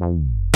Boom.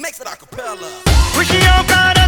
makes it a cappella.